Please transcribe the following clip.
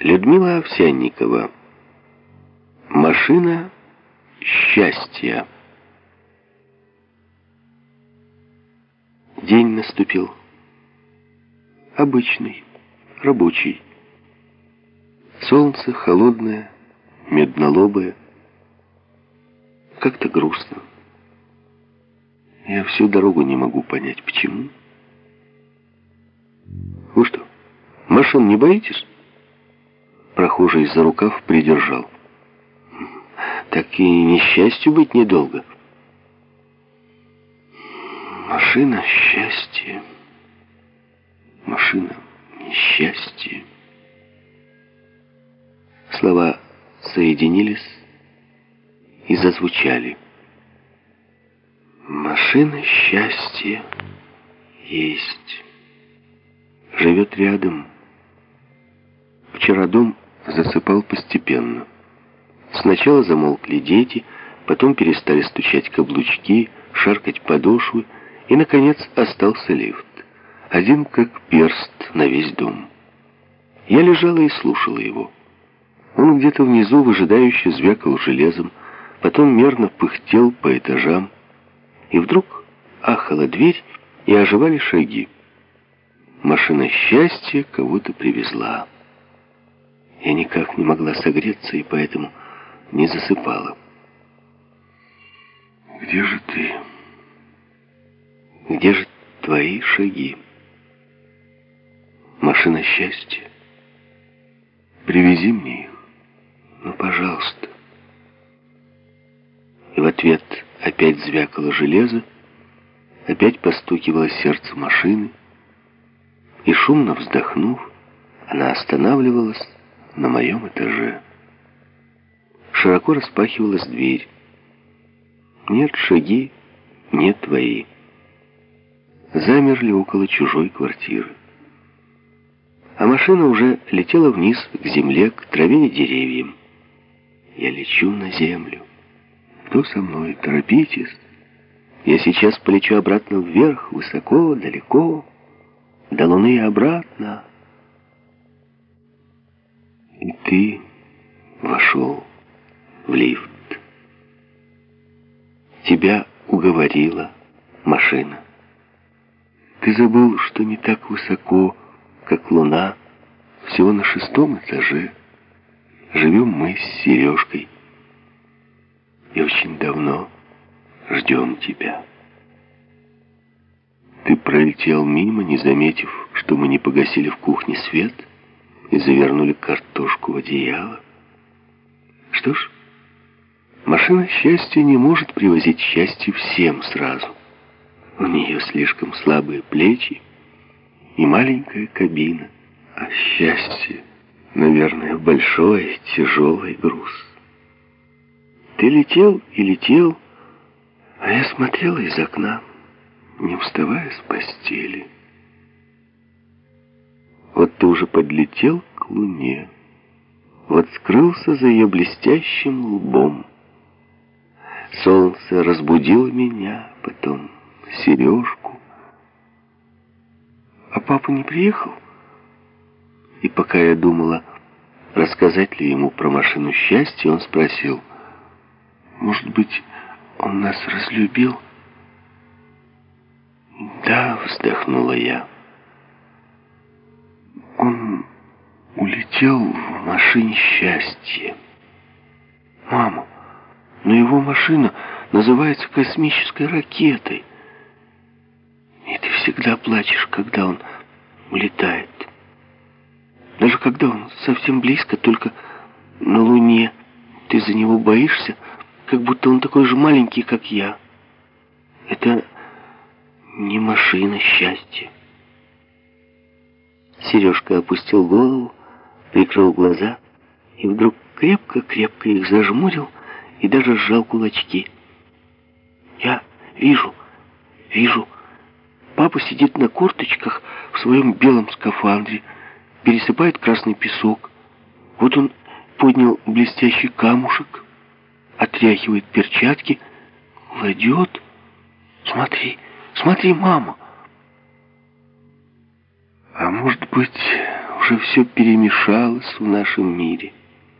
Людмила Овсянникова. Машина счастья. День наступил. Обычный, рабочий. Солнце холодное, меднолобое. Как-то грустно. Я всю дорогу не могу понять, почему. Вы что, машин не боитесь? Прохожий за рукав придержал. Так и несчастью быть недолго. Машина счастья. Машина несчастья. Слова соединились и зазвучали. Машина счастья есть. Живет рядом. Вчера дом засыпал постепенно. Сначала замолкли дети, потом перестали стучать каблучки, шаркать подошвы, и, наконец, остался лифт. Один как перст на весь дом. Я лежала и слушала его. Он где-то внизу выжидающе звякал железом, потом мерно пыхтел по этажам, и вдруг ахала дверь, и оживали шаги. Машина счастья кого-то привезла. Я никак не могла согреться, и поэтому не засыпала. «Где же ты? Где же твои шаги? Машина счастья. Привези мне их, ну, пожалуйста». И в ответ опять звякало железо, опять постукивало сердце машины, и, шумно вздохнув, она останавливалась, на моем этаже. Широко распахивалась дверь. Нет шаги, нет твои. Замерли около чужой квартиры. А машина уже летела вниз к земле, к траве и деревьям. Я лечу на землю. Кто со мной? Торопитесь. Я сейчас полечу обратно вверх, высоко, далеко, до луны и обратно ты вошел в лифт. Тебя уговорила машина. Ты забыл, что не так высоко, как луна, всего на шестом этаже. Живем мы с Сережкой. И очень давно ждем тебя. Ты пролетел мимо, не заметив, что мы не погасили в кухне свет — и завернули картошку в одеяло. Что ж, машина счастья не может привозить счастье всем сразу. У нее слишком слабые плечи и маленькая кабина. А счастье, наверное, большой, тяжелый груз. Ты летел и летел, а я смотрела из окна, не вставая с постели. Вот ты уже подлетел к луне. Вот скрылся за ее блестящим лбом. Солнце разбудило меня, потом сережку. А папа не приехал? И пока я думала, рассказать ли ему про машину счастья, он спросил, может быть, он нас разлюбил? Да, вздохнула я. Он улетел в машине счастья. Мама, но его машина называется космической ракетой. И ты всегда плачешь, когда он улетает. Даже когда он совсем близко, только на Луне. Ты за него боишься, как будто он такой же маленький, как я. Это не машина счастья. Сережка опустил голову, прикрыл глаза и вдруг крепко-крепко их зажмурил и даже сжал кулачки. Я вижу, вижу. Папа сидит на корточках в своем белом скафандре, пересыпает красный песок. Вот он поднял блестящий камушек, отряхивает перчатки, кладет. Смотри, смотри, мама. А может быть, уже все перемешалось в нашем мире.